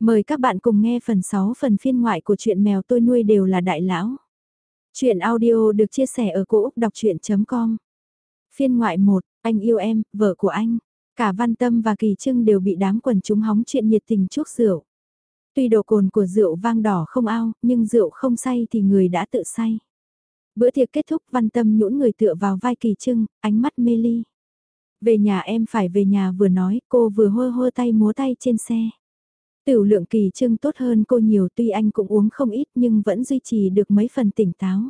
Mời các bạn cùng nghe phần 6 phần phiên ngoại của truyện mèo tôi nuôi đều là đại lão. Chuyện audio được chia sẻ ở cỗ đọc chuyện.com Phiên ngoại 1, anh yêu em, vợ của anh. Cả Văn Tâm và Kỳ Trưng đều bị đám quần chúng hóng chuyện nhiệt tình chuốc rượu. Tuy độ cồn của rượu vang đỏ không ao, nhưng rượu không say thì người đã tự say. Bữa tiệc kết thúc Văn Tâm nhũn người tựa vào vai Kỳ Trưng, ánh mắt mê ly. Về nhà em phải về nhà vừa nói, cô vừa hơ hơ tay múa tay trên xe. Tiểu lượng kỳ trưng tốt hơn cô nhiều tuy anh cũng uống không ít nhưng vẫn duy trì được mấy phần tỉnh táo.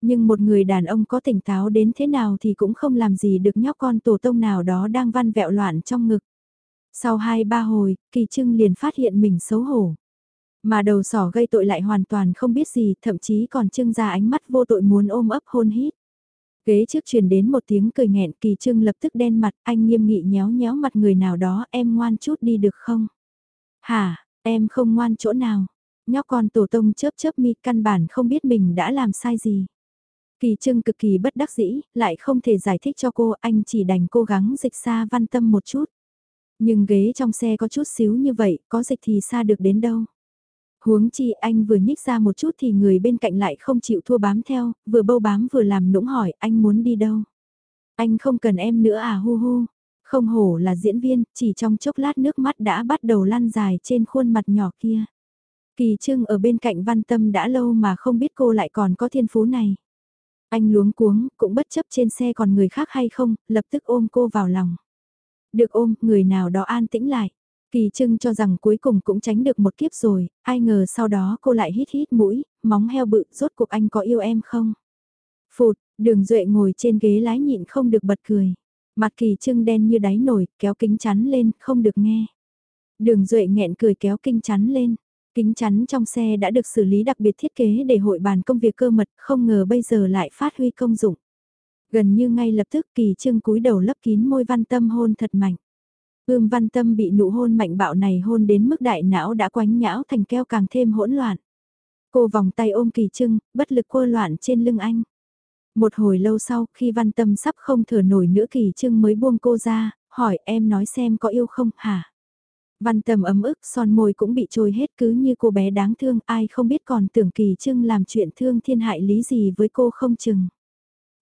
Nhưng một người đàn ông có tỉnh táo đến thế nào thì cũng không làm gì được nhóc con tổ tông nào đó đang văn vẹo loạn trong ngực. Sau hai ba hồi, kỳ trưng liền phát hiện mình xấu hổ. Mà đầu sỏ gây tội lại hoàn toàn không biết gì, thậm chí còn trưng ra ánh mắt vô tội muốn ôm ấp hôn hít. Ghế trước truyền đến một tiếng cười nghẹn kỳ trưng lập tức đen mặt, anh nghiêm nghị nhéo nhéo mặt người nào đó, em ngoan chút đi được không? Hả, em không ngoan chỗ nào? Nhóc con tổ tông chớp chớp mi căn bản không biết mình đã làm sai gì. Kỳ trưng cực kỳ bất đắc dĩ, lại không thể giải thích cho cô, anh chỉ đành cố gắng dịch xa văn tâm một chút. Nhưng ghế trong xe có chút xíu như vậy, có dịch thì xa được đến đâu. Huống chi anh vừa nhích ra một chút thì người bên cạnh lại không chịu thua bám theo, vừa bâu bám vừa làm nũng hỏi anh muốn đi đâu. Anh không cần em nữa à hu hu. Không hổ là diễn viên, chỉ trong chốc lát nước mắt đã bắt đầu lăn dài trên khuôn mặt nhỏ kia. Kỳ trưng ở bên cạnh văn tâm đã lâu mà không biết cô lại còn có thiên phú này. Anh luống cuống, cũng bất chấp trên xe còn người khác hay không, lập tức ôm cô vào lòng. Được ôm, người nào đó an tĩnh lại. Kỳ trưng cho rằng cuối cùng cũng tránh được một kiếp rồi, ai ngờ sau đó cô lại hít hít mũi, móng heo bự, rốt cuộc anh có yêu em không? Phụt, đường duệ ngồi trên ghế lái nhịn không được bật cười. Mặt kỳ trưng đen như đáy nổi, kéo kính chắn lên, không được nghe. Đường duệ nghẹn cười kéo kính chắn lên. Kính chắn trong xe đã được xử lý đặc biệt thiết kế để hội bàn công việc cơ mật, không ngờ bây giờ lại phát huy công dụng. Gần như ngay lập tức kỳ trưng cúi đầu lấp kín môi văn tâm hôn thật mạnh. Ưm văn tâm bị nụ hôn mạnh bạo này hôn đến mức đại não đã quánh nhão thành keo càng thêm hỗn loạn. Cô vòng tay ôm kỳ trưng, bất lực quơ loạn trên lưng anh. Một hồi lâu sau, khi văn tâm sắp không thở nổi nữa kỳ trưng mới buông cô ra, hỏi em nói xem có yêu không, hả? Văn tâm ấm ức, son môi cũng bị trôi hết cứ như cô bé đáng thương, ai không biết còn tưởng kỳ trưng làm chuyện thương thiên hại lý gì với cô không chừng.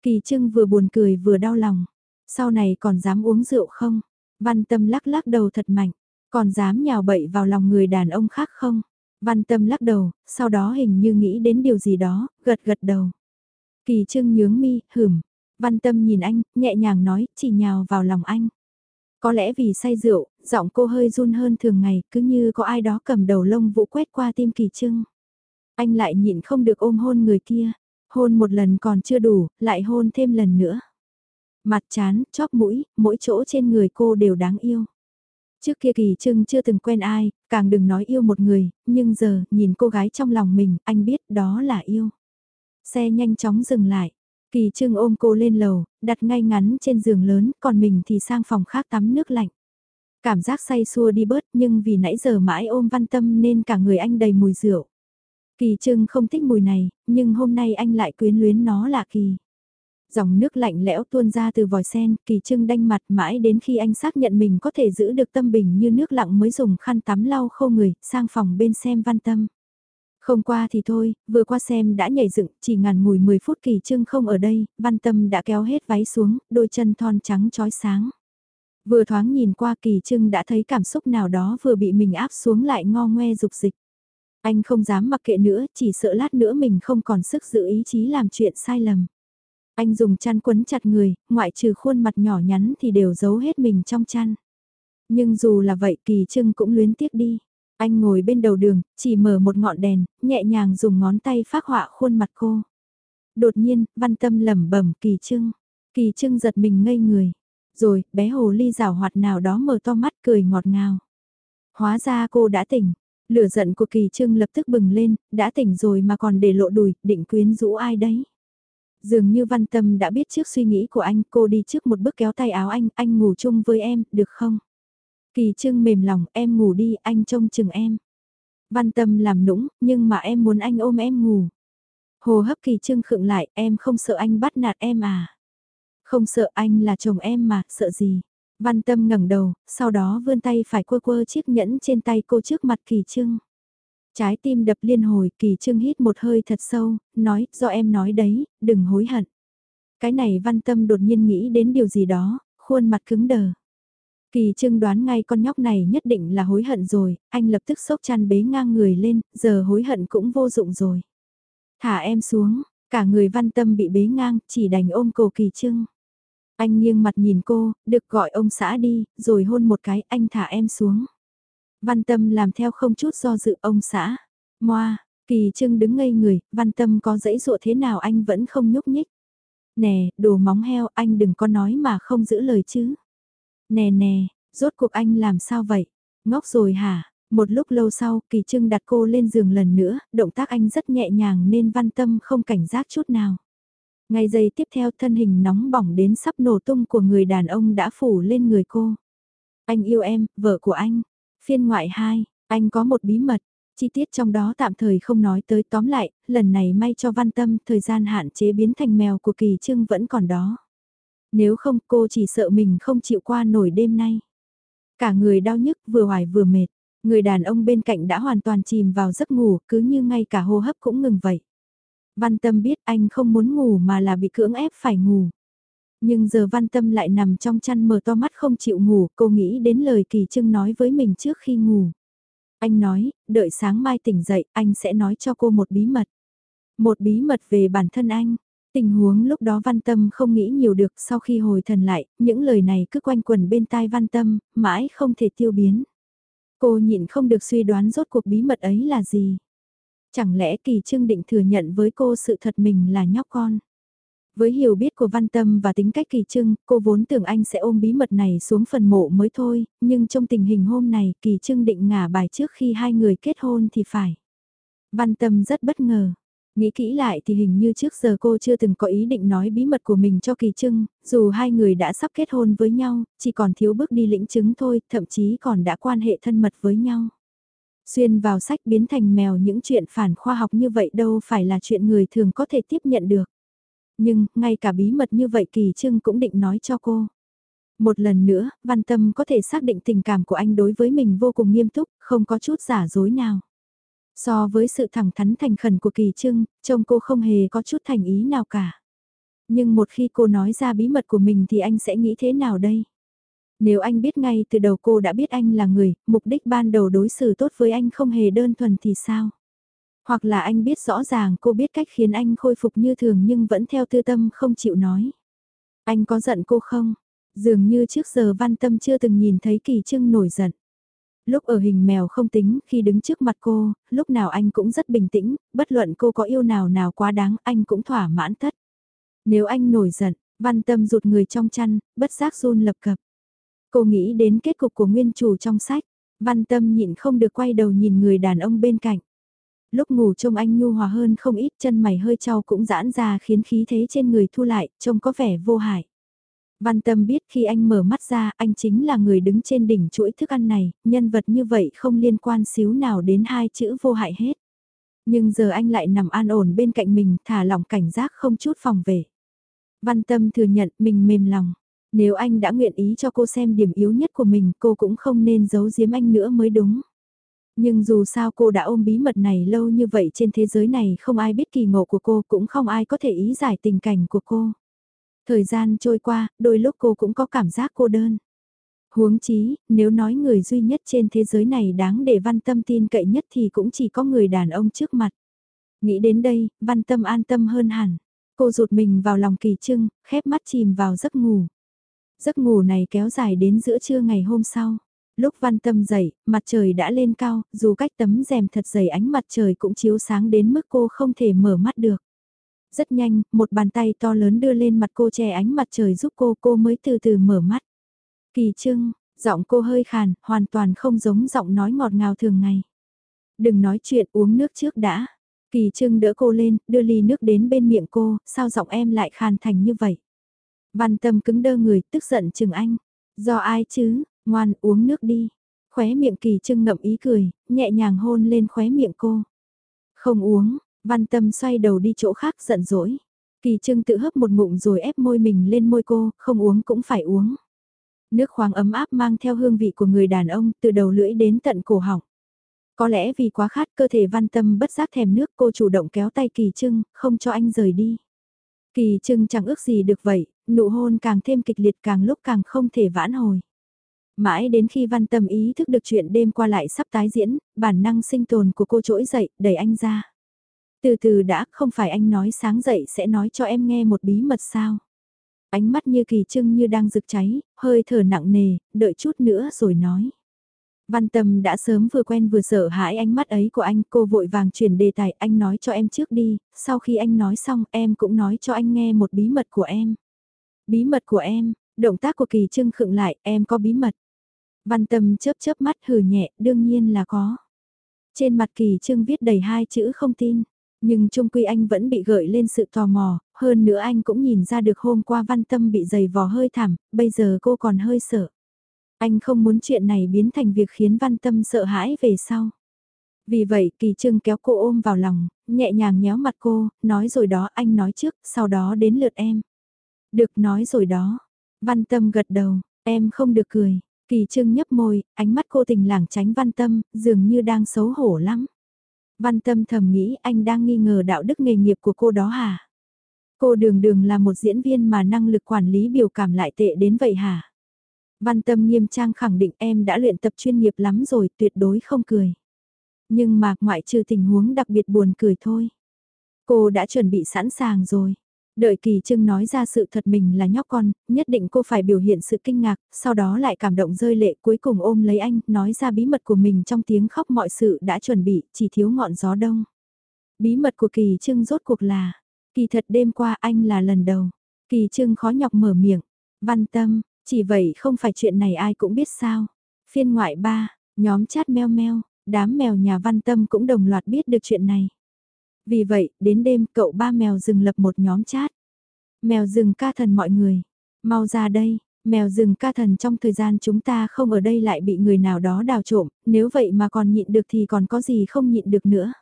Kỳ trưng vừa buồn cười vừa đau lòng. Sau này còn dám uống rượu không? Văn tâm lắc lắc đầu thật mạnh. Còn dám nhào bậy vào lòng người đàn ông khác không? Văn tâm lắc đầu, sau đó hình như nghĩ đến điều gì đó, gật gật đầu. Kỳ trưng nhướng mi, hửm. Văn tâm nhìn anh, nhẹ nhàng nói, chỉ nhào vào lòng anh. Có lẽ vì say rượu, giọng cô hơi run hơn thường ngày, cứ như có ai đó cầm đầu lông vũ quét qua tim kỳ trưng. Anh lại nhịn không được ôm hôn người kia. Hôn một lần còn chưa đủ, lại hôn thêm lần nữa. Mặt chán, chóp mũi, mỗi chỗ trên người cô đều đáng yêu. Trước kia Kỳ Trưng chưa từng quen ai, càng đừng nói yêu một người, nhưng giờ, nhìn cô gái trong lòng mình, anh biết đó là yêu. Xe nhanh chóng dừng lại. Kỳ trương ôm cô lên lầu, đặt ngay ngắn trên giường lớn, còn mình thì sang phòng khác tắm nước lạnh. Cảm giác say xua đi bớt nhưng vì nãy giờ mãi ôm văn tâm nên cả người anh đầy mùi rượu. Kỳ trương không thích mùi này, nhưng hôm nay anh lại quyến luyến nó lạ kỳ. Dòng nước lạnh lẽo tuôn ra từ vòi sen, kỳ trương đanh mặt mãi đến khi anh xác nhận mình có thể giữ được tâm bình như nước lặng mới dùng khăn tắm lau khô người, sang phòng bên xem văn tâm. Không qua thì thôi, vừa qua xem đã nhảy dựng, chỉ ngàn ngủi 10 phút kỳ trưng không ở đây, văn tâm đã kéo hết váy xuống, đôi chân thon trắng trói sáng. Vừa thoáng nhìn qua kỳ trưng đã thấy cảm xúc nào đó vừa bị mình áp xuống lại ngo ngoe dục dịch. Anh không dám mặc kệ nữa, chỉ sợ lát nữa mình không còn sức giữ ý chí làm chuyện sai lầm. Anh dùng chăn quấn chặt người, ngoại trừ khuôn mặt nhỏ nhắn thì đều giấu hết mình trong chăn. Nhưng dù là vậy kỳ trưng cũng luyến tiếc đi. Anh ngồi bên đầu đường, chỉ mở một ngọn đèn, nhẹ nhàng dùng ngón tay phác họa khuôn mặt cô. Đột nhiên, văn tâm lẩm bẩm kỳ trưng. Kỳ trưng giật mình ngây người. Rồi, bé hồ ly rào hoạt nào đó mở to mắt cười ngọt ngào. Hóa ra cô đã tỉnh. Lửa giận của kỳ trưng lập tức bừng lên, đã tỉnh rồi mà còn để lộ đùi, định quyến rũ ai đấy. Dường như văn tâm đã biết trước suy nghĩ của anh, cô đi trước một bước kéo tay áo anh, anh ngủ chung với em, được không? Kỳ trưng mềm lòng, em ngủ đi, anh trông chừng em. Văn tâm làm nũng, nhưng mà em muốn anh ôm em ngủ. Hồ hấp kỳ trưng khựng lại, em không sợ anh bắt nạt em à? Không sợ anh là chồng em mà, sợ gì? Văn Tâm ngẩng đầu, sau đó vươn tay phải quơ quơ chiếc nhẫn trên tay cô trước mặt Kỳ Trưng. Trái tim đập liên hồi, Kỳ Trưng hít một hơi thật sâu, nói, do em nói đấy, đừng hối hận. Cái này Văn Tâm đột nhiên nghĩ đến điều gì đó, khuôn mặt cứng đờ. Kỳ Trưng đoán ngay con nhóc này nhất định là hối hận rồi, anh lập tức sốc chăn bế ngang người lên, giờ hối hận cũng vô dụng rồi. Thả em xuống, cả người Văn Tâm bị bế ngang, chỉ đành ôm cổ Kỳ Trưng. Anh nghiêng mặt nhìn cô, được gọi ông xã đi, rồi hôn một cái, anh thả em xuống. Văn Tâm làm theo không chút do dự ông xã. Moa, Kỳ Trưng đứng ngây người, Văn Tâm có dãy dụa thế nào anh vẫn không nhúc nhích. Nè, đồ móng heo, anh đừng có nói mà không giữ lời chứ. Nè nè, rốt cuộc anh làm sao vậy? Ngốc rồi hả? Một lúc lâu sau, Kỳ Trưng đặt cô lên giường lần nữa, động tác anh rất nhẹ nhàng nên Văn Tâm không cảnh giác chút nào. Ngay giây tiếp theo thân hình nóng bỏng đến sắp nổ tung của người đàn ông đã phủ lên người cô. Anh yêu em, vợ của anh. Phiên ngoại 2, anh có một bí mật. Chi tiết trong đó tạm thời không nói tới tóm lại, lần này may cho văn tâm thời gian hạn chế biến thành mèo của kỳ trưng vẫn còn đó. Nếu không cô chỉ sợ mình không chịu qua nổi đêm nay. Cả người đau nhức vừa hoài vừa mệt, người đàn ông bên cạnh đã hoàn toàn chìm vào giấc ngủ cứ như ngay cả hô hấp cũng ngừng vậy. Văn Tâm biết anh không muốn ngủ mà là bị cưỡng ép phải ngủ. Nhưng giờ Văn Tâm lại nằm trong chăn mở to mắt không chịu ngủ, cô nghĩ đến lời Kỳ Trưng nói với mình trước khi ngủ. Anh nói, đợi sáng mai tỉnh dậy, anh sẽ nói cho cô một bí mật. Một bí mật về bản thân anh. Tình huống lúc đó Văn Tâm không nghĩ nhiều được sau khi hồi thần lại, những lời này cứ quanh quẩn bên tai Văn Tâm, mãi không thể tiêu biến. Cô nhịn không được suy đoán rốt cuộc bí mật ấy là gì. Chẳng lẽ Kỳ trương định thừa nhận với cô sự thật mình là nhóc con? Với hiểu biết của Văn Tâm và tính cách Kỳ Trưng, cô vốn tưởng anh sẽ ôm bí mật này xuống phần mộ mới thôi, nhưng trong tình hình hôm này Kỳ Trưng định ngả bài trước khi hai người kết hôn thì phải. Văn Tâm rất bất ngờ. Nghĩ kỹ lại thì hình như trước giờ cô chưa từng có ý định nói bí mật của mình cho Kỳ Trưng, dù hai người đã sắp kết hôn với nhau, chỉ còn thiếu bước đi lĩnh chứng thôi, thậm chí còn đã quan hệ thân mật với nhau. Xuyên vào sách biến thành mèo những chuyện phản khoa học như vậy đâu phải là chuyện người thường có thể tiếp nhận được. Nhưng, ngay cả bí mật như vậy Kỳ Trưng cũng định nói cho cô. Một lần nữa, Văn Tâm có thể xác định tình cảm của anh đối với mình vô cùng nghiêm túc, không có chút giả dối nào. So với sự thẳng thắn thành khẩn của Kỳ Trưng, trông cô không hề có chút thành ý nào cả. Nhưng một khi cô nói ra bí mật của mình thì anh sẽ nghĩ thế nào đây? Nếu anh biết ngay từ đầu cô đã biết anh là người, mục đích ban đầu đối xử tốt với anh không hề đơn thuần thì sao? Hoặc là anh biết rõ ràng cô biết cách khiến anh khôi phục như thường nhưng vẫn theo tư tâm không chịu nói. Anh có giận cô không? Dường như trước giờ văn tâm chưa từng nhìn thấy kỳ trưng nổi giận. Lúc ở hình mèo không tính, khi đứng trước mặt cô, lúc nào anh cũng rất bình tĩnh, bất luận cô có yêu nào nào quá đáng, anh cũng thỏa mãn tất. Nếu anh nổi giận, văn tâm rụt người trong chăn, bất giác run lập cập. Cô nghĩ đến kết cục của nguyên chủ trong sách, văn tâm nhịn không được quay đầu nhìn người đàn ông bên cạnh. Lúc ngủ trông anh nhu hòa hơn không ít chân mày hơi trao cũng giãn ra khiến khí thế trên người thu lại, trông có vẻ vô hại. Văn tâm biết khi anh mở mắt ra anh chính là người đứng trên đỉnh chuỗi thức ăn này, nhân vật như vậy không liên quan xíu nào đến hai chữ vô hại hết. Nhưng giờ anh lại nằm an ổn bên cạnh mình thả lỏng cảnh giác không chút phòng về. Văn tâm thừa nhận mình mềm lòng. Nếu anh đã nguyện ý cho cô xem điểm yếu nhất của mình cô cũng không nên giấu giếm anh nữa mới đúng. Nhưng dù sao cô đã ôm bí mật này lâu như vậy trên thế giới này không ai biết kỳ ngộ của cô cũng không ai có thể ý giải tình cảnh của cô. Thời gian trôi qua, đôi lúc cô cũng có cảm giác cô đơn. Huống chí, nếu nói người duy nhất trên thế giới này đáng để văn tâm tin cậy nhất thì cũng chỉ có người đàn ông trước mặt. Nghĩ đến đây, văn tâm an tâm hơn hẳn. Cô rụt mình vào lòng kỳ trưng, khép mắt chìm vào giấc ngủ. Giấc ngủ này kéo dài đến giữa trưa ngày hôm sau. Lúc văn tâm dậy, mặt trời đã lên cao, dù cách tấm rèm thật dày ánh mặt trời cũng chiếu sáng đến mức cô không thể mở mắt được. Rất nhanh, một bàn tay to lớn đưa lên mặt cô che ánh mặt trời giúp cô, cô mới từ từ mở mắt. Kỳ trưng, giọng cô hơi khàn, hoàn toàn không giống giọng nói ngọt ngào thường ngày. Đừng nói chuyện uống nước trước đã. Kỳ trưng đỡ cô lên, đưa ly nước đến bên miệng cô, sao giọng em lại khàn thành như vậy? Văn tâm cứng đơ người, tức giận chừng anh. Do ai chứ, ngoan uống nước đi. Khóe miệng kỳ trưng ngậm ý cười, nhẹ nhàng hôn lên khóe miệng cô. Không uống, văn tâm xoay đầu đi chỗ khác giận dỗi. Kỳ trưng tự hấp một ngụm rồi ép môi mình lên môi cô, không uống cũng phải uống. Nước khoáng ấm áp mang theo hương vị của người đàn ông từ đầu lưỡi đến tận cổ họng. Có lẽ vì quá khát cơ thể văn tâm bất giác thèm nước cô chủ động kéo tay kỳ trưng, không cho anh rời đi. Kỳ trưng chẳng ước gì được vậy, nụ hôn càng thêm kịch liệt càng lúc càng không thể vãn hồi. Mãi đến khi văn tâm ý thức được chuyện đêm qua lại sắp tái diễn, bản năng sinh tồn của cô trỗi dậy, đẩy anh ra. Từ từ đã, không phải anh nói sáng dậy sẽ nói cho em nghe một bí mật sao. Ánh mắt như kỳ trưng như đang rực cháy, hơi thở nặng nề, đợi chút nữa rồi nói. Văn Tâm đã sớm vừa quen vừa sợ hãi ánh mắt ấy của anh, cô vội vàng chuyển đề tài, anh nói cho em trước đi, sau khi anh nói xong em cũng nói cho anh nghe một bí mật của em. Bí mật của em, động tác của Kỳ Trưng khựng lại, em có bí mật. Văn Tâm chớp chớp mắt hừ nhẹ, đương nhiên là có. Trên mặt Kỳ Trưng viết đầy hai chữ không tin, nhưng trung quy anh vẫn bị gợi lên sự tò mò, hơn nữa anh cũng nhìn ra được hôm qua Văn Tâm bị dày vò hơi thảm, bây giờ cô còn hơi sợ. Anh không muốn chuyện này biến thành việc khiến Văn Tâm sợ hãi về sau. Vì vậy Kỳ Trưng kéo cô ôm vào lòng, nhẹ nhàng nhéo mặt cô, nói rồi đó anh nói trước, sau đó đến lượt em. Được nói rồi đó. Văn Tâm gật đầu, em không được cười. Kỳ Trưng nhấp môi, ánh mắt cô tình lảng tránh Văn Tâm, dường như đang xấu hổ lắm. Văn Tâm thầm nghĩ anh đang nghi ngờ đạo đức nghề nghiệp của cô đó hả? Cô đường đường là một diễn viên mà năng lực quản lý biểu cảm lại tệ đến vậy hả? Văn tâm nghiêm trang khẳng định em đã luyện tập chuyên nghiệp lắm rồi, tuyệt đối không cười. Nhưng mà ngoại trừ tình huống đặc biệt buồn cười thôi. Cô đã chuẩn bị sẵn sàng rồi. Đợi Kỳ Trưng nói ra sự thật mình là nhóc con, nhất định cô phải biểu hiện sự kinh ngạc, sau đó lại cảm động rơi lệ cuối cùng ôm lấy anh, nói ra bí mật của mình trong tiếng khóc mọi sự đã chuẩn bị, chỉ thiếu ngọn gió đông. Bí mật của Kỳ Trưng rốt cuộc là, kỳ thật đêm qua anh là lần đầu. Kỳ Trưng khó nhọc mở miệng, văn tâm, chỉ vậy không phải chuyện này ai cũng biết sao. Phiên ngoại ba, nhóm chat meo meo, đám mèo nhà văn tâm cũng đồng loạt biết được chuyện này. Vì vậy, đến đêm cậu ba mèo rừng lập một nhóm chat. Mèo rừng ca thần mọi người, mau ra đây, mèo rừng ca thần trong thời gian chúng ta không ở đây lại bị người nào đó đào trộm, nếu vậy mà còn nhịn được thì còn có gì không nhịn được nữa.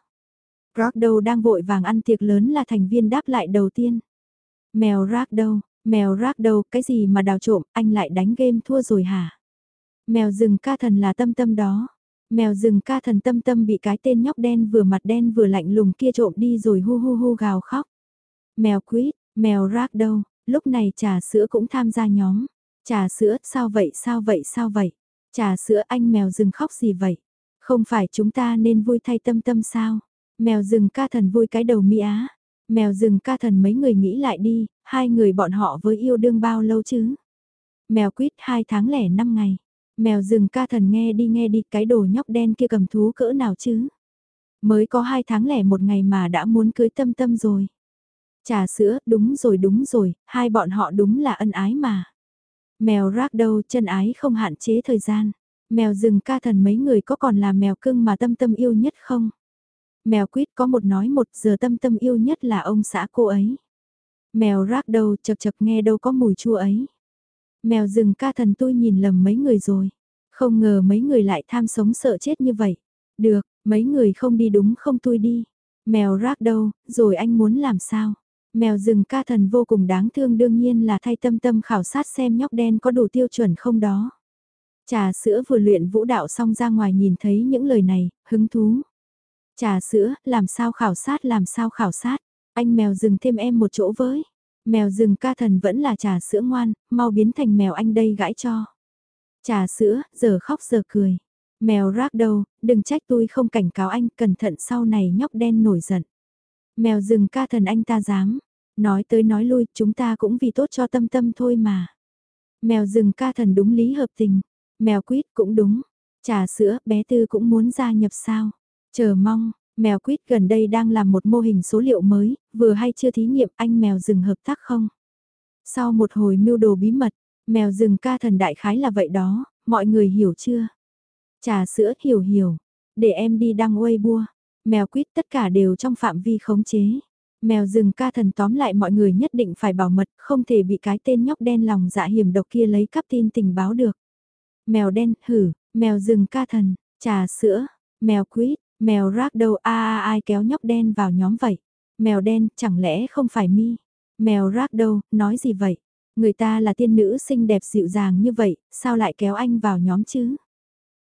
Ragdow đang vội vàng ăn tiệc lớn là thành viên đáp lại đầu tiên. Mèo Ragdow, Mèo rác cái gì mà đào trộm, anh lại đánh game thua rồi hả? Mèo rừng ca thần là tâm tâm đó. Mèo rừng ca thần tâm tâm bị cái tên nhóc đen vừa mặt đen vừa lạnh lùng kia trộm đi rồi hu hu hu gào khóc. Mèo quýt, mèo rác đâu, lúc này trà sữa cũng tham gia nhóm. Trà sữa, sao vậy, sao vậy, sao vậy? Trà sữa anh mèo rừng khóc gì vậy? Không phải chúng ta nên vui thay tâm tâm sao? Mèo rừng ca thần vui cái đầu mi á. Mèo rừng ca thần mấy người nghĩ lại đi, hai người bọn họ với yêu đương bao lâu chứ? Mèo quýt hai tháng lẻ năm ngày. Mèo rừng ca thần nghe đi nghe đi cái đồ nhóc đen kia cầm thú cỡ nào chứ? Mới có hai tháng lẻ một ngày mà đã muốn cưới tâm tâm rồi. Trà sữa, đúng rồi đúng rồi, hai bọn họ đúng là ân ái mà. Mèo rác đâu chân ái không hạn chế thời gian. Mèo rừng ca thần mấy người có còn là mèo cưng mà tâm tâm yêu nhất không? Mèo quýt có một nói một giờ tâm tâm yêu nhất là ông xã cô ấy. Mèo rác đâu chật chật nghe đâu có mùi chua ấy. Mèo rừng ca thần tôi nhìn lầm mấy người rồi. Không ngờ mấy người lại tham sống sợ chết như vậy. Được, mấy người không đi đúng không tôi đi. Mèo rác đâu, rồi anh muốn làm sao? Mèo rừng ca thần vô cùng đáng thương đương nhiên là thay tâm tâm khảo sát xem nhóc đen có đủ tiêu chuẩn không đó. Trà sữa vừa luyện vũ đạo xong ra ngoài nhìn thấy những lời này, hứng thú. Trà sữa, làm sao khảo sát làm sao khảo sát. Anh mèo rừng thêm em một chỗ với. Mèo rừng ca thần vẫn là trà sữa ngoan, mau biến thành mèo anh đây gãi cho. Trà sữa, giờ khóc giờ cười. Mèo rác đâu, đừng trách tôi không cảnh cáo anh, cẩn thận sau này nhóc đen nổi giận. Mèo rừng ca thần anh ta dám. Nói tới nói lui, chúng ta cũng vì tốt cho tâm tâm thôi mà. Mèo rừng ca thần đúng lý hợp tình. Mèo quýt cũng đúng. Trà sữa, bé tư cũng muốn gia nhập sao. Chờ mong, Mèo quýt gần đây đang làm một mô hình số liệu mới, vừa hay chưa thí nghiệm anh mèo rừng hợp tác không? Sau một hồi mưu đồ bí mật, mèo rừng ca thần đại khái là vậy đó, mọi người hiểu chưa? Trà sữa hiểu hiểu, để em đi đăng Weibo. Mèo quýt tất cả đều trong phạm vi khống chế. Mèo rừng ca thần tóm lại mọi người nhất định phải bảo mật, không thể bị cái tên nhóc đen lòng dạ hiểm độc kia lấy cắp tin tình báo được. Mèo đen, hử, mèo rừng ca thần, trà sữa, mèo quýt, Mèo rác đâu a a ai kéo nhóc đen vào nhóm vậy? Mèo đen chẳng lẽ không phải mi? Mèo rác đâu, nói gì vậy? Người ta là tiên nữ xinh đẹp dịu dàng như vậy, sao lại kéo anh vào nhóm chứ?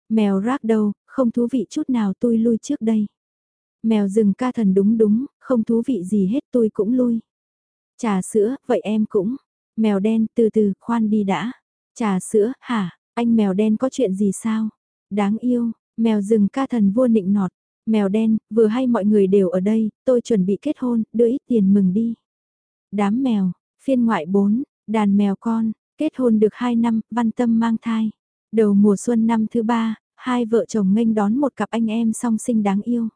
Mèo rác đâu, không thú vị chút nào tôi lui trước đây. Mèo rừng ca thần đúng đúng, không thú vị gì hết tôi cũng lui. Trà sữa, vậy em cũng. Mèo đen, từ từ, khoan đi đã. Trà sữa, hả, anh mèo đen có chuyện gì sao? Đáng yêu, mèo rừng ca thần vua nịnh nọt. Mèo đen, vừa hay mọi người đều ở đây, tôi chuẩn bị kết hôn, đưa ít tiền mừng đi. Đám mèo, phiên ngoại 4, đàn mèo con, kết hôn được 2 năm, văn tâm mang thai. Đầu mùa xuân năm thứ ba, hai vợ chồng nghênh đón một cặp anh em song sinh đáng yêu.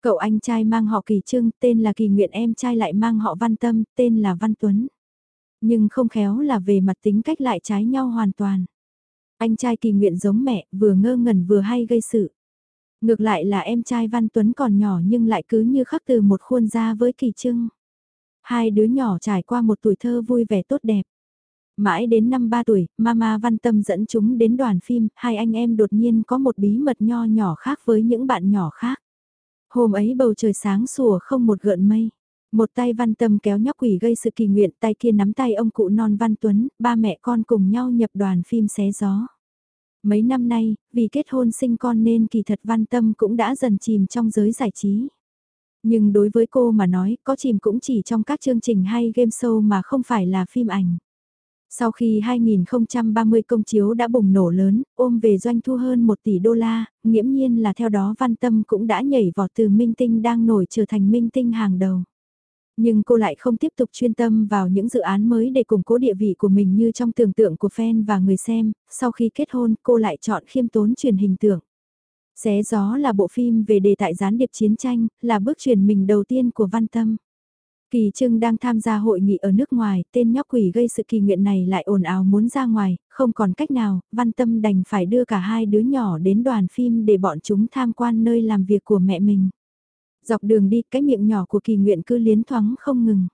Cậu anh trai mang họ Kỳ trương tên là Kỳ Nguyện em trai lại mang họ Văn Tâm, tên là Văn Tuấn. Nhưng không khéo là về mặt tính cách lại trái nhau hoàn toàn. Anh trai Kỳ Nguyện giống mẹ, vừa ngơ ngẩn vừa hay gây sự. Ngược lại là em trai Văn Tuấn còn nhỏ nhưng lại cứ như khắc từ một khuôn ra với Kỳ Trưng. Hai đứa nhỏ trải qua một tuổi thơ vui vẻ tốt đẹp. Mãi đến năm ba tuổi, Mama Văn Tâm dẫn chúng đến đoàn phim, hai anh em đột nhiên có một bí mật nho nhỏ khác với những bạn nhỏ khác. Hôm ấy bầu trời sáng sủa không một gợn mây. Một tay Văn Tâm kéo nhóc quỷ gây sự kỳ nguyện, tay kia nắm tay ông cụ non Văn Tuấn, ba mẹ con cùng nhau nhập đoàn phim xé gió. Mấy năm nay, vì kết hôn sinh con nên kỳ thật Văn Tâm cũng đã dần chìm trong giới giải trí. Nhưng đối với cô mà nói, có chìm cũng chỉ trong các chương trình hay game show mà không phải là phim ảnh. Sau khi 2030 công chiếu đã bùng nổ lớn, ôm về doanh thu hơn 1 tỷ đô la, nghiễm nhiên là theo đó Văn Tâm cũng đã nhảy vọt từ minh tinh đang nổi trở thành minh tinh hàng đầu. Nhưng cô lại không tiếp tục chuyên tâm vào những dự án mới để củng cố địa vị của mình như trong tưởng tượng của fan và người xem, sau khi kết hôn cô lại chọn khiêm tốn truyền hình tượng. Xé gió là bộ phim về đề tài gián điệp chiến tranh, là bước chuyển mình đầu tiên của Văn Tâm. Kỳ Trưng đang tham gia hội nghị ở nước ngoài, tên nhóc quỷ gây sự kỳ nguyện này lại ồn ào muốn ra ngoài, không còn cách nào, Văn Tâm đành phải đưa cả hai đứa nhỏ đến đoàn phim để bọn chúng tham quan nơi làm việc của mẹ mình. Dọc đường đi, cái miệng nhỏ của kỳ nguyện cứ liến thoáng không ngừng.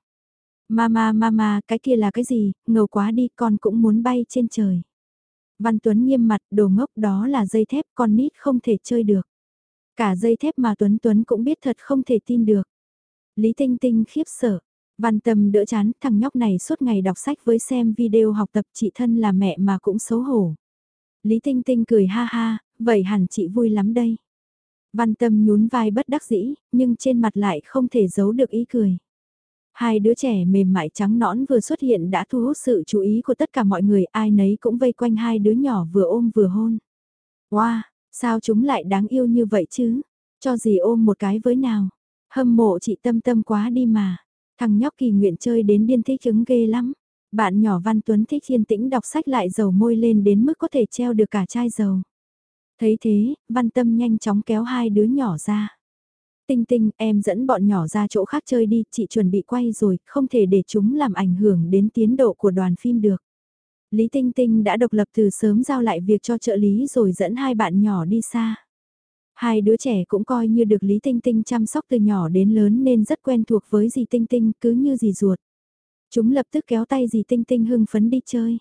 Mama mama, cái kia là cái gì, ngầu quá đi, con cũng muốn bay trên trời. Văn Tuấn nghiêm mặt, đồ ngốc đó là dây thép, con nít không thể chơi được. Cả dây thép mà Tuấn Tuấn cũng biết thật không thể tin được. Lý Tinh Tinh khiếp sợ. Văn tâm đỡ chán, thằng nhóc này suốt ngày đọc sách với xem video học tập chị thân là mẹ mà cũng xấu hổ. Lý Tinh Tinh cười ha ha, vậy hẳn chị vui lắm đây. Văn tâm nhún vai bất đắc dĩ, nhưng trên mặt lại không thể giấu được ý cười. Hai đứa trẻ mềm mại trắng nõn vừa xuất hiện đã thu hút sự chú ý của tất cả mọi người, ai nấy cũng vây quanh hai đứa nhỏ vừa ôm vừa hôn. Wow, sao chúng lại đáng yêu như vậy chứ? Cho gì ôm một cái với nào? Hâm mộ chị tâm tâm quá đi mà. Thằng nhóc kỳ nguyện chơi đến điên thích chứng ghê lắm. Bạn nhỏ Văn Tuấn thích yên tĩnh đọc sách lại dầu môi lên đến mức có thể treo được cả chai dầu. Thấy thế, Văn Tâm nhanh chóng kéo hai đứa nhỏ ra. Tinh tinh, em dẫn bọn nhỏ ra chỗ khác chơi đi, chị chuẩn bị quay rồi, không thể để chúng làm ảnh hưởng đến tiến độ của đoàn phim được. Lý Tinh Tinh đã độc lập từ sớm giao lại việc cho trợ lý rồi dẫn hai bạn nhỏ đi xa. Hai đứa trẻ cũng coi như được Lý Tinh Tinh chăm sóc từ nhỏ đến lớn nên rất quen thuộc với dì Tinh Tinh cứ như dì ruột. Chúng lập tức kéo tay dì Tinh Tinh hưng phấn đi chơi.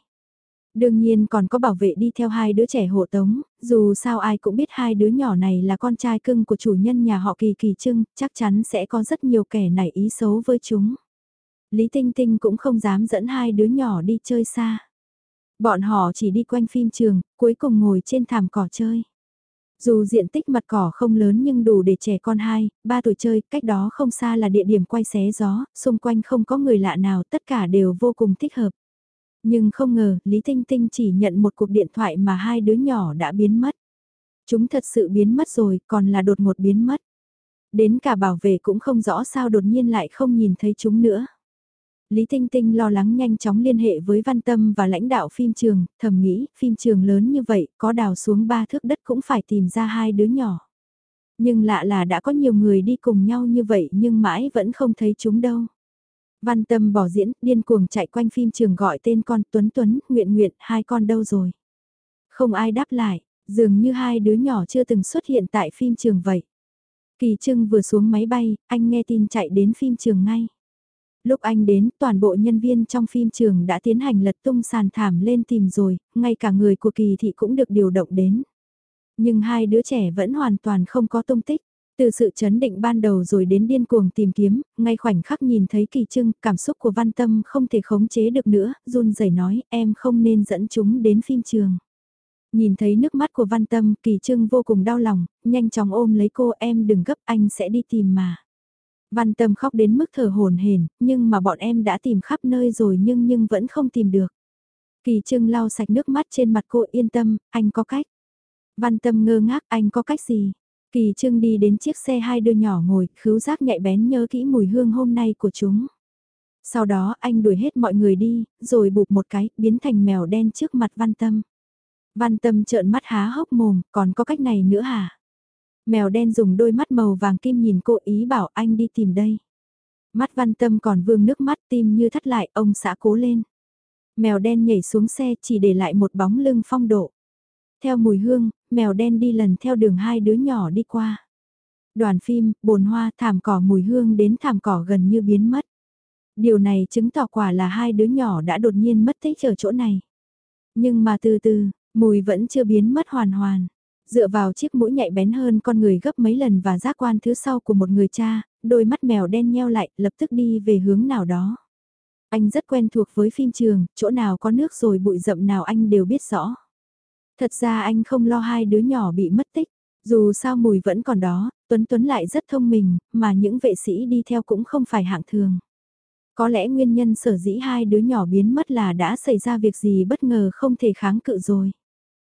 Đương nhiên còn có bảo vệ đi theo hai đứa trẻ hộ tống, dù sao ai cũng biết hai đứa nhỏ này là con trai cưng của chủ nhân nhà họ Kỳ Kỳ Trưng, chắc chắn sẽ có rất nhiều kẻ nảy ý xấu với chúng. Lý Tinh Tinh cũng không dám dẫn hai đứa nhỏ đi chơi xa. Bọn họ chỉ đi quanh phim trường, cuối cùng ngồi trên thảm cỏ chơi. Dù diện tích mặt cỏ không lớn nhưng đủ để trẻ con 2, 3 tuổi chơi, cách đó không xa là địa điểm quay xé gió, xung quanh không có người lạ nào, tất cả đều vô cùng thích hợp. Nhưng không ngờ, Lý Tinh Tinh chỉ nhận một cuộc điện thoại mà hai đứa nhỏ đã biến mất. Chúng thật sự biến mất rồi, còn là đột ngột biến mất. Đến cả bảo vệ cũng không rõ sao đột nhiên lại không nhìn thấy chúng nữa. Lý Tinh Tinh lo lắng nhanh chóng liên hệ với Văn Tâm và lãnh đạo phim trường, thầm nghĩ, phim trường lớn như vậy, có đào xuống ba thước đất cũng phải tìm ra hai đứa nhỏ. Nhưng lạ là đã có nhiều người đi cùng nhau như vậy nhưng mãi vẫn không thấy chúng đâu. Văn Tâm bỏ diễn, điên cuồng chạy quanh phim trường gọi tên con Tuấn Tuấn, Nguyện Nguyện, hai con đâu rồi? Không ai đáp lại, dường như hai đứa nhỏ chưa từng xuất hiện tại phim trường vậy. Kỳ Trưng vừa xuống máy bay, anh nghe tin chạy đến phim trường ngay. Lúc anh đến, toàn bộ nhân viên trong phim trường đã tiến hành lật tung sàn thảm lên tìm rồi, ngay cả người của kỳ thị cũng được điều động đến. Nhưng hai đứa trẻ vẫn hoàn toàn không có tung tích. Từ sự chấn định ban đầu rồi đến điên cuồng tìm kiếm, ngay khoảnh khắc nhìn thấy kỳ trưng, cảm xúc của văn tâm không thể khống chế được nữa, run rẩy nói em không nên dẫn chúng đến phim trường. Nhìn thấy nước mắt của văn tâm, kỳ trưng vô cùng đau lòng, nhanh chóng ôm lấy cô em đừng gấp anh sẽ đi tìm mà. Văn tâm khóc đến mức thở hồn hển, nhưng mà bọn em đã tìm khắp nơi rồi nhưng nhưng vẫn không tìm được. Kỳ trưng lau sạch nước mắt trên mặt cô yên tâm, anh có cách. Văn tâm ngơ ngác anh có cách gì? Kỳ trưng đi đến chiếc xe hai đứa nhỏ ngồi, khứu giác nhạy bén nhớ kỹ mùi hương hôm nay của chúng. Sau đó anh đuổi hết mọi người đi, rồi bụp một cái, biến thành mèo đen trước mặt văn tâm. Văn tâm trợn mắt há hốc mồm, còn có cách này nữa hả? Mèo đen dùng đôi mắt màu vàng kim nhìn cô ý bảo anh đi tìm đây. Mắt văn tâm còn vương nước mắt tim như thắt lại, ông xã cố lên. Mèo đen nhảy xuống xe chỉ để lại một bóng lưng phong độ. Theo mùi hương, mèo đen đi lần theo đường hai đứa nhỏ đi qua. Đoàn phim, bồn hoa, thảm cỏ mùi hương đến thảm cỏ gần như biến mất. Điều này chứng tỏ quả là hai đứa nhỏ đã đột nhiên mất tích ở chỗ này. Nhưng mà từ từ, mùi vẫn chưa biến mất hoàn hoàn. Dựa vào chiếc mũi nhạy bén hơn con người gấp mấy lần và giác quan thứ sau của một người cha, đôi mắt mèo đen nheo lại, lập tức đi về hướng nào đó. Anh rất quen thuộc với phim trường, chỗ nào có nước rồi bụi rậm nào anh đều biết rõ. Thật ra anh không lo hai đứa nhỏ bị mất tích, dù sao mùi vẫn còn đó, Tuấn Tuấn lại rất thông minh, mà những vệ sĩ đi theo cũng không phải hạng thường. Có lẽ nguyên nhân sở dĩ hai đứa nhỏ biến mất là đã xảy ra việc gì bất ngờ không thể kháng cự rồi.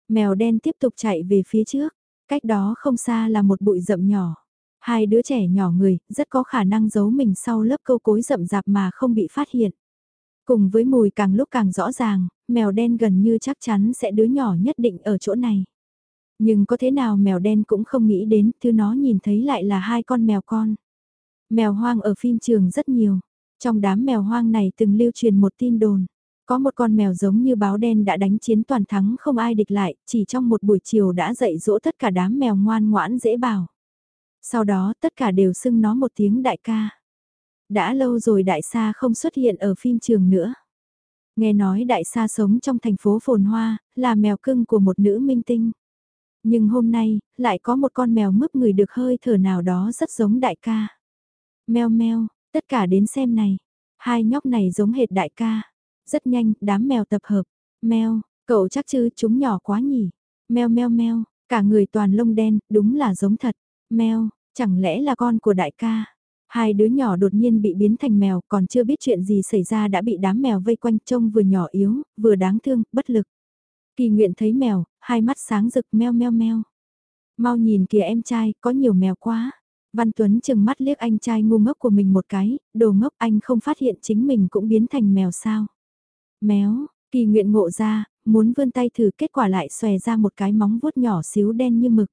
Mèo đen tiếp tục chạy về phía trước, cách đó không xa là một bụi rậm nhỏ. Hai đứa trẻ nhỏ người, rất có khả năng giấu mình sau lớp câu cối rậm rạp mà không bị phát hiện. Cùng với mùi càng lúc càng rõ ràng, mèo đen gần như chắc chắn sẽ đứa nhỏ nhất định ở chỗ này. Nhưng có thế nào mèo đen cũng không nghĩ đến, thứ nó nhìn thấy lại là hai con mèo con. Mèo hoang ở phim trường rất nhiều. Trong đám mèo hoang này từng lưu truyền một tin đồn. Có một con mèo giống như báo đen đã đánh chiến toàn thắng không ai địch lại, chỉ trong một buổi chiều đã dạy dỗ tất cả đám mèo ngoan ngoãn dễ bảo. Sau đó tất cả đều xưng nó một tiếng đại ca. Đã lâu rồi đại sa không xuất hiện ở phim trường nữa. Nghe nói đại sa sống trong thành phố phồn hoa, là mèo cưng của một nữ minh tinh. Nhưng hôm nay, lại có một con mèo mướp người được hơi thở nào đó rất giống đại ca. Mèo mèo, tất cả đến xem này. Hai nhóc này giống hệt đại ca. Rất nhanh, đám mèo tập hợp. Mèo, cậu chắc chứ chúng nhỏ quá nhỉ. Mèo mèo mèo, cả người toàn lông đen, đúng là giống thật. Mèo, chẳng lẽ là con của đại ca. Hai đứa nhỏ đột nhiên bị biến thành mèo còn chưa biết chuyện gì xảy ra đã bị đám mèo vây quanh trông vừa nhỏ yếu, vừa đáng thương, bất lực. Kỳ nguyện thấy mèo, hai mắt sáng rực meo meo meo. Mau nhìn kìa em trai, có nhiều mèo quá. Văn Tuấn chừng mắt liếc anh trai ngu ngốc của mình một cái, đồ ngốc anh không phát hiện chính mình cũng biến thành mèo sao. Méo, kỳ nguyện ngộ ra, muốn vươn tay thử kết quả lại xòe ra một cái móng vuốt nhỏ xíu đen như mực.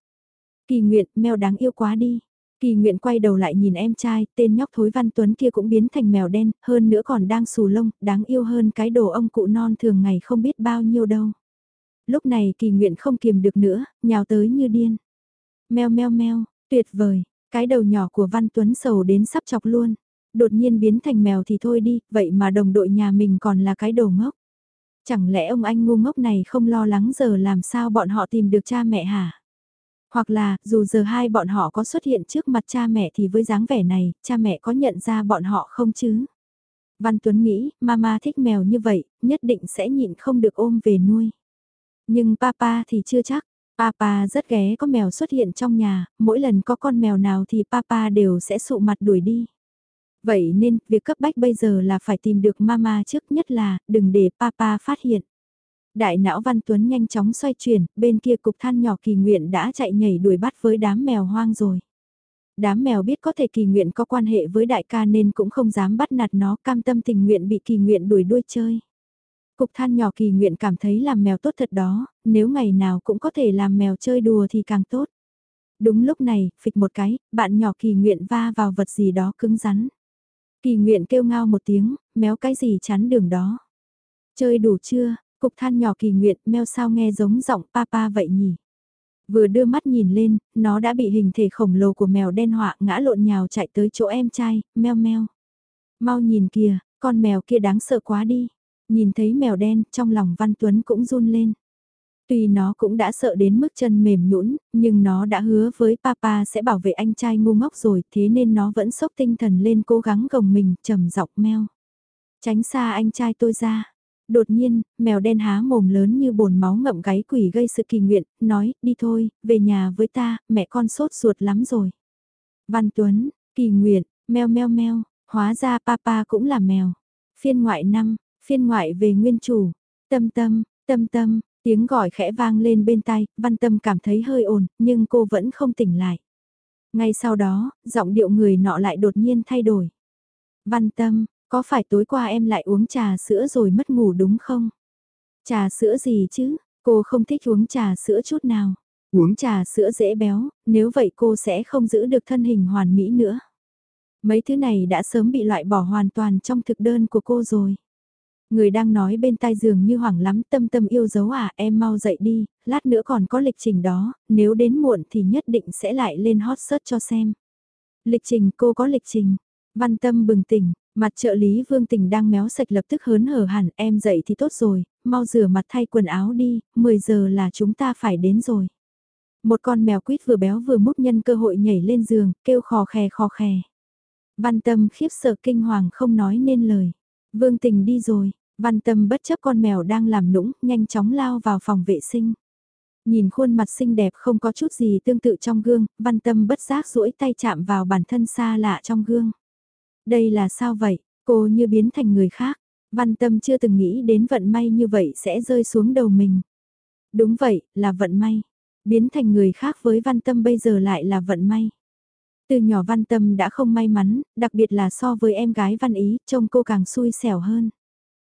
Kỳ nguyện, mèo đáng yêu quá đi. Kỳ nguyện quay đầu lại nhìn em trai, tên nhóc thối văn tuấn kia cũng biến thành mèo đen, hơn nữa còn đang xù lông, đáng yêu hơn cái đồ ông cụ non thường ngày không biết bao nhiêu đâu. Lúc này kỳ nguyện không kiềm được nữa, nhào tới như điên. Mèo meo meo, tuyệt vời, cái đầu nhỏ của văn tuấn sầu đến sắp chọc luôn. Đột nhiên biến thành mèo thì thôi đi, vậy mà đồng đội nhà mình còn là cái đồ ngốc. Chẳng lẽ ông anh ngu ngốc này không lo lắng giờ làm sao bọn họ tìm được cha mẹ hả? Hoặc là, dù giờ hai bọn họ có xuất hiện trước mặt cha mẹ thì với dáng vẻ này, cha mẹ có nhận ra bọn họ không chứ? Văn Tuấn nghĩ, mama thích mèo như vậy, nhất định sẽ nhịn không được ôm về nuôi. Nhưng papa thì chưa chắc. Papa rất ghé có mèo xuất hiện trong nhà, mỗi lần có con mèo nào thì papa đều sẽ sụ mặt đuổi đi. Vậy nên, việc cấp bách bây giờ là phải tìm được mama trước nhất là, đừng để papa phát hiện. Đại não Văn Tuấn nhanh chóng xoay chuyển, bên kia cục than nhỏ kỳ nguyện đã chạy nhảy đuổi bắt với đám mèo hoang rồi. Đám mèo biết có thể kỳ nguyện có quan hệ với đại ca nên cũng không dám bắt nạt nó cam tâm tình nguyện bị kỳ nguyện đuổi đuôi chơi. Cục than nhỏ kỳ nguyện cảm thấy làm mèo tốt thật đó, nếu ngày nào cũng có thể làm mèo chơi đùa thì càng tốt. Đúng lúc này, phịch một cái, bạn nhỏ kỳ nguyện va vào vật gì đó cứng rắn. Kỳ nguyện kêu ngao một tiếng, méo cái gì chắn đường đó. Chơi đủ chưa, Cục than nhỏ kỳ nguyện, meo sao nghe giống giọng papa vậy nhỉ? Vừa đưa mắt nhìn lên, nó đã bị hình thể khổng lồ của mèo đen họa ngã lộn nhào chạy tới chỗ em trai, meo meo. Mau nhìn kìa, con mèo kia đáng sợ quá đi. Nhìn thấy mèo đen, trong lòng Văn Tuấn cũng run lên. Tuy nó cũng đã sợ đến mức chân mềm nhũn, nhưng nó đã hứa với papa sẽ bảo vệ anh trai ngu ngốc rồi, thế nên nó vẫn sốc tinh thần lên cố gắng gồng mình, trầm giọng meo. Tránh xa anh trai tôi ra. Đột nhiên, mèo đen há mồm lớn như bồn máu ngậm gáy quỷ gây sự kỳ nguyện, nói, đi thôi, về nhà với ta, mẹ con sốt ruột lắm rồi. Văn Tuấn, kỳ nguyện, meo meo meo, hóa ra papa cũng là mèo. Phiên ngoại năm, phiên ngoại về nguyên chủ, tâm tâm, tâm tâm, tiếng gọi khẽ vang lên bên tai, văn tâm cảm thấy hơi ồn, nhưng cô vẫn không tỉnh lại. Ngay sau đó, giọng điệu người nọ lại đột nhiên thay đổi. Văn tâm, có phải tối qua em lại uống trà sữa rồi mất ngủ đúng không? Trà sữa gì chứ, cô không thích uống trà sữa chút nào. Uống trà sữa dễ béo, nếu vậy cô sẽ không giữ được thân hình hoàn mỹ nữa. Mấy thứ này đã sớm bị loại bỏ hoàn toàn trong thực đơn của cô rồi. Người đang nói bên tai giường như hoảng lắm tâm tâm yêu dấu à em mau dậy đi, lát nữa còn có lịch trình đó, nếu đến muộn thì nhất định sẽ lại lên hot search cho xem. Lịch trình cô có lịch trình, văn tâm bừng tỉnh, mặt trợ lý vương tình đang méo sạch lập tức hớn hở hẳn em dậy thì tốt rồi, mau rửa mặt thay quần áo đi, 10 giờ là chúng ta phải đến rồi. Một con mèo quýt vừa béo vừa mút nhân cơ hội nhảy lên giường, kêu khò khè khò khè. Văn tâm khiếp sợ kinh hoàng không nói nên lời. Vương tình đi rồi, văn tâm bất chấp con mèo đang làm nũng, nhanh chóng lao vào phòng vệ sinh. Nhìn khuôn mặt xinh đẹp không có chút gì tương tự trong gương, văn tâm bất giác duỗi tay chạm vào bản thân xa lạ trong gương. Đây là sao vậy, cô như biến thành người khác, văn tâm chưa từng nghĩ đến vận may như vậy sẽ rơi xuống đầu mình. Đúng vậy, là vận may. Biến thành người khác với văn tâm bây giờ lại là vận may. Từ nhỏ văn tâm đã không may mắn, đặc biệt là so với em gái văn ý, trông cô càng xui xẻo hơn.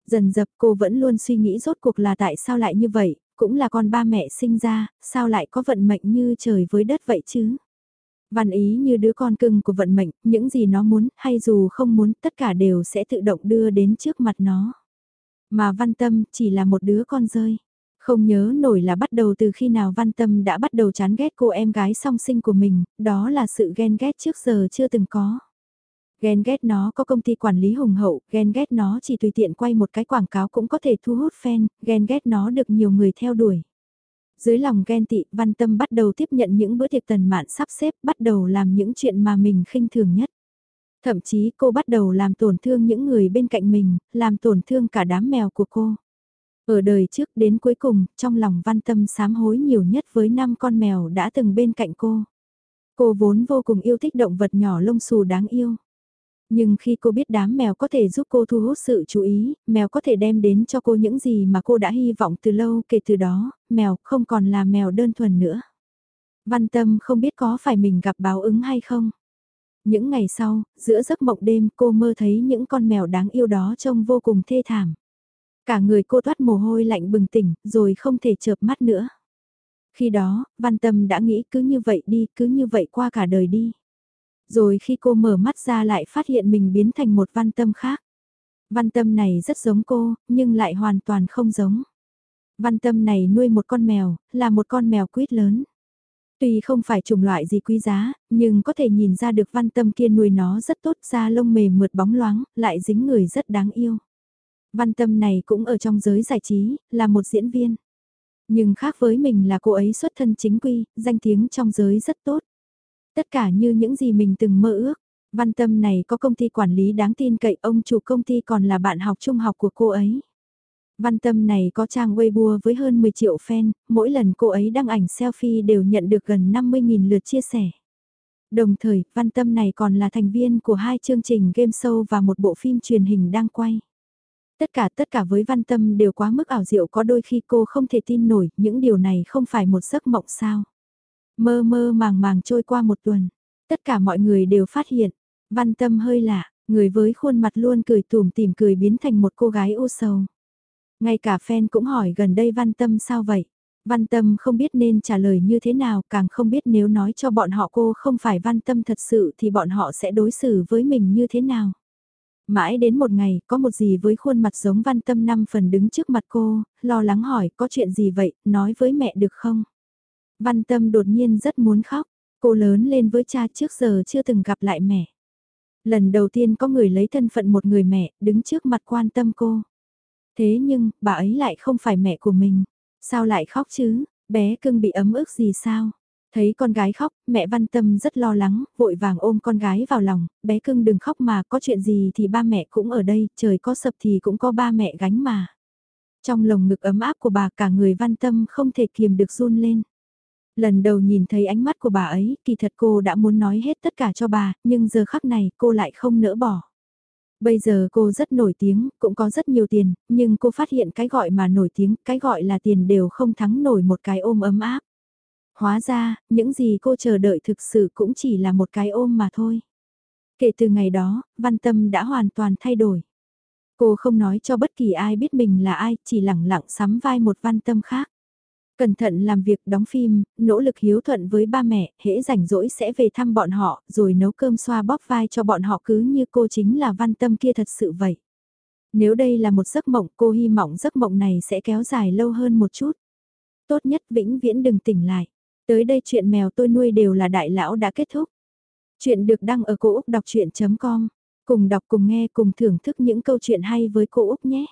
Dần dập cô vẫn luôn suy nghĩ rốt cuộc là tại sao lại như vậy, cũng là con ba mẹ sinh ra, sao lại có vận mệnh như trời với đất vậy chứ? Văn ý như đứa con cưng của vận mệnh, những gì nó muốn hay dù không muốn tất cả đều sẽ tự động đưa đến trước mặt nó. Mà văn tâm chỉ là một đứa con rơi. Không nhớ nổi là bắt đầu từ khi nào Văn Tâm đã bắt đầu chán ghét cô em gái song sinh của mình, đó là sự ghen ghét trước giờ chưa từng có. Ghen ghét nó có công ty quản lý hùng hậu, ghen ghét nó chỉ tùy tiện quay một cái quảng cáo cũng có thể thu hút fan, ghen ghét nó được nhiều người theo đuổi. Dưới lòng ghen tị, Văn Tâm bắt đầu tiếp nhận những bữa tiệc tần mạn sắp xếp, bắt đầu làm những chuyện mà mình khinh thường nhất. Thậm chí cô bắt đầu làm tổn thương những người bên cạnh mình, làm tổn thương cả đám mèo của cô. Ở đời trước đến cuối cùng, trong lòng văn tâm sám hối nhiều nhất với năm con mèo đã từng bên cạnh cô. Cô vốn vô cùng yêu thích động vật nhỏ lông xù đáng yêu. Nhưng khi cô biết đám mèo có thể giúp cô thu hút sự chú ý, mèo có thể đem đến cho cô những gì mà cô đã hy vọng từ lâu kể từ đó, mèo không còn là mèo đơn thuần nữa. Văn tâm không biết có phải mình gặp báo ứng hay không. Những ngày sau, giữa giấc mộng đêm cô mơ thấy những con mèo đáng yêu đó trông vô cùng thê thảm. Cả người cô thoát mồ hôi lạnh bừng tỉnh, rồi không thể chợp mắt nữa. Khi đó, văn tâm đã nghĩ cứ như vậy đi, cứ như vậy qua cả đời đi. Rồi khi cô mở mắt ra lại phát hiện mình biến thành một văn tâm khác. Văn tâm này rất giống cô, nhưng lại hoàn toàn không giống. Văn tâm này nuôi một con mèo, là một con mèo quýt lớn. Tuy không phải chủng loại gì quý giá, nhưng có thể nhìn ra được văn tâm kia nuôi nó rất tốt da lông mềm mượt bóng loáng, lại dính người rất đáng yêu. Văn tâm này cũng ở trong giới giải trí, là một diễn viên. Nhưng khác với mình là cô ấy xuất thân chính quy, danh tiếng trong giới rất tốt. Tất cả như những gì mình từng mơ ước. Văn tâm này có công ty quản lý đáng tin cậy ông chủ công ty còn là bạn học trung học của cô ấy. Văn tâm này có trang Weibo với hơn 10 triệu fan, mỗi lần cô ấy đăng ảnh selfie đều nhận được gần 50.000 lượt chia sẻ. Đồng thời, văn tâm này còn là thành viên của hai chương trình game show và một bộ phim truyền hình đang quay. Tất cả tất cả với văn tâm đều quá mức ảo diệu có đôi khi cô không thể tin nổi những điều này không phải một giấc mộng sao. Mơ mơ màng màng trôi qua một tuần, tất cả mọi người đều phát hiện, văn tâm hơi lạ, người với khuôn mặt luôn cười tùm tìm cười biến thành một cô gái u sầu. Ngay cả fan cũng hỏi gần đây văn tâm sao vậy? Văn tâm không biết nên trả lời như thế nào, càng không biết nếu nói cho bọn họ cô không phải văn tâm thật sự thì bọn họ sẽ đối xử với mình như thế nào. Mãi đến một ngày, có một gì với khuôn mặt giống văn tâm năm phần đứng trước mặt cô, lo lắng hỏi có chuyện gì vậy, nói với mẹ được không? Văn tâm đột nhiên rất muốn khóc, cô lớn lên với cha trước giờ chưa từng gặp lại mẹ. Lần đầu tiên có người lấy thân phận một người mẹ, đứng trước mặt quan tâm cô. Thế nhưng, bà ấy lại không phải mẹ của mình. Sao lại khóc chứ, bé cưng bị ấm ức gì sao? Thấy con gái khóc, mẹ văn tâm rất lo lắng, vội vàng ôm con gái vào lòng, bé cưng đừng khóc mà, có chuyện gì thì ba mẹ cũng ở đây, trời có sập thì cũng có ba mẹ gánh mà. Trong lồng ngực ấm áp của bà cả người văn tâm không thể kiềm được run lên. Lần đầu nhìn thấy ánh mắt của bà ấy, kỳ thật cô đã muốn nói hết tất cả cho bà, nhưng giờ khắc này cô lại không nỡ bỏ. Bây giờ cô rất nổi tiếng, cũng có rất nhiều tiền, nhưng cô phát hiện cái gọi mà nổi tiếng, cái gọi là tiền đều không thắng nổi một cái ôm ấm áp. Hóa ra, những gì cô chờ đợi thực sự cũng chỉ là một cái ôm mà thôi. Kể từ ngày đó, văn tâm đã hoàn toàn thay đổi. Cô không nói cho bất kỳ ai biết mình là ai, chỉ lẳng lặng sắm vai một văn tâm khác. Cẩn thận làm việc đóng phim, nỗ lực hiếu thuận với ba mẹ, hễ rảnh rỗi sẽ về thăm bọn họ, rồi nấu cơm xoa bóp vai cho bọn họ cứ như cô chính là văn tâm kia thật sự vậy. Nếu đây là một giấc mộng, cô hy vọng giấc mộng này sẽ kéo dài lâu hơn một chút. Tốt nhất vĩnh viễn đừng tỉnh lại. Tới đây chuyện mèo tôi nuôi đều là đại lão đã kết thúc. Chuyện được đăng ở cô Úc Đọc Chuyện.com. Cùng đọc cùng nghe cùng thưởng thức những câu chuyện hay với cô Úc nhé.